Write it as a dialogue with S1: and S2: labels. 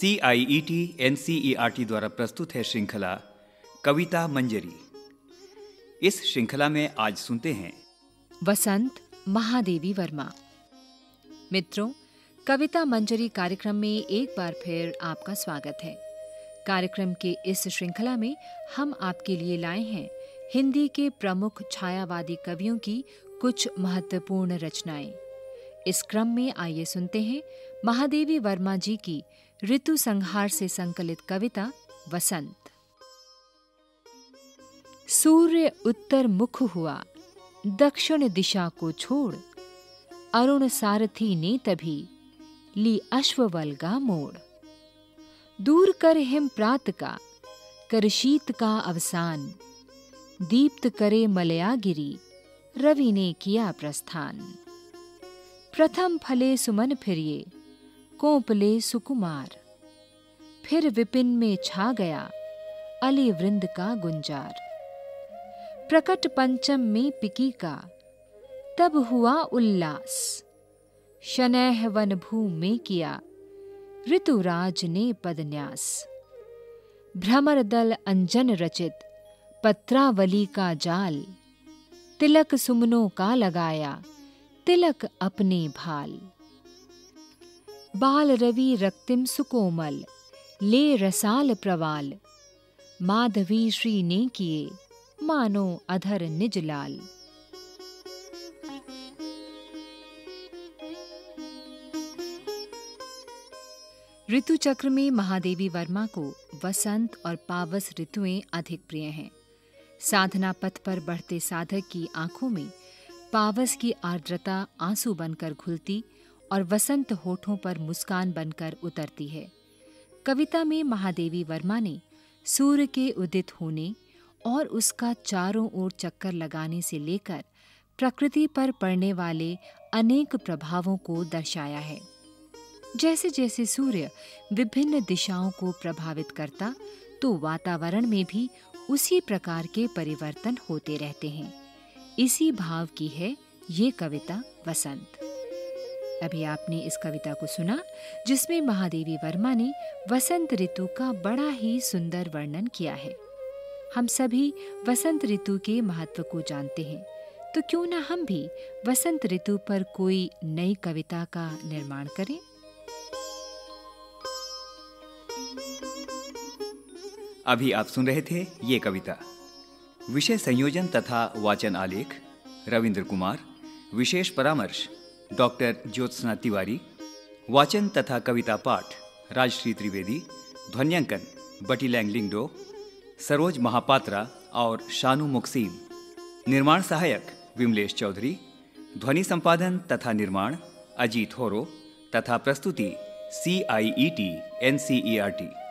S1: C I E T N C E R T द्वारा प्रस्तुत है श्रृंखला कविता मंजरी। इस श्रृंखला में आज सुनते हैं।
S2: वसंत महादेवी वर्मा। मित्रों, कविता मंजरी कार्यक्रम में एक बार फिर आपका स्वागत है। कार्यक्रम के इस श्रृंखला में हम आपके लिए लाए हैं हिंदी के प्रमुख छायावादी कवियों की कुछ महत्वपूर्ण रचनाएँ। इस क्रम में आइए सुनते हैं महादेवी वर्मा जी की ऋतु संहार से संकलित कविता वसंत। सूर्य उत्तर मुख हुआ, दक्षिण दिशा को छोड़, अरुण सारथी ने तभी ली अश्ववल्गा मोड़। दूर कर हिम प्रात का, कर शीत का अवसान, दीप्त करे मलयागिरी, रवि ने किया प्रस्थान। प्रथम फले सुमन फिरिए, कोपले सुकुमार। फिर विपिन में छा गया, अली वृंद का गुंजार। प्रकट पंचम में पिकी का, तब हुआ उल्लास। शनैह वन भू में किया, ऋतुराज ने पदन्यास। भ्रमर दल अंजन रचित, पत्रावली का जाल। तिलक सुमनों का लगाया तिलक अपने भाल। बाल रवि रक्तिम सुकोमल, ले रसाल प्रवाल। माधवी श्री ने किए, मानो अधर निज लाल। ऋतु चक्र में महादेवी वर्मा को वसंत और पावस ऋतुएँ अधिक प्रिय हैं। साधना पथ पर बढ़ते साधक की आँखों में पावस की आर्द्रता आँसू बनकर घुलती और वसंत होठों पर मुस्कान बनकर उतरती है। कविता में महादेवी वर्मा ने, सूर्य के उदित होने और उसका चारों ओर चक्कर लगाने से लेकर प्रकृति पर पड़ने वाले अनेक प्रभावों को दर्शाया है। जैसे जैसे सूर्य विभिन्न दिशाओं को प्रभावित करता तो वातावरण में भी उसी प्रकार के परिवर्तन होते रहते हैं। इसी भाव की है ये कविता वसंत। अभी आपने इस कविता को सुना, जिसमें महादेवी वर्मा ने वसंत ऋतु का बड़ा ही सुंदर वर्णन किया है। हम सभी वसंत ऋतु के महत्व को जानते हैं तो क्यों ना हम भी वसंत ऋतु पर कोई नई कविता का निर्माण करें?
S1: अभी आप सुन रहे थे ये कविता। विषय संयोजन तथा वाचन आलेख, रविंद्र कुमार, विशेष परामर्श, डॉक्टर ज्योत्सना तिवारी, वाचन तथा कविता पाठ, राजश्री त्रिवेदी, ध्वन्यांकन, बटी लैंग लिंगडो, सरोज महापात्रा और शानू मुक्सीम, निर्माण सहायक विमलेश चौधरी, ध्वनि संपादन तथा निर्माण अजीत होरो, तथा प्रस्तुति C I E T N C E R T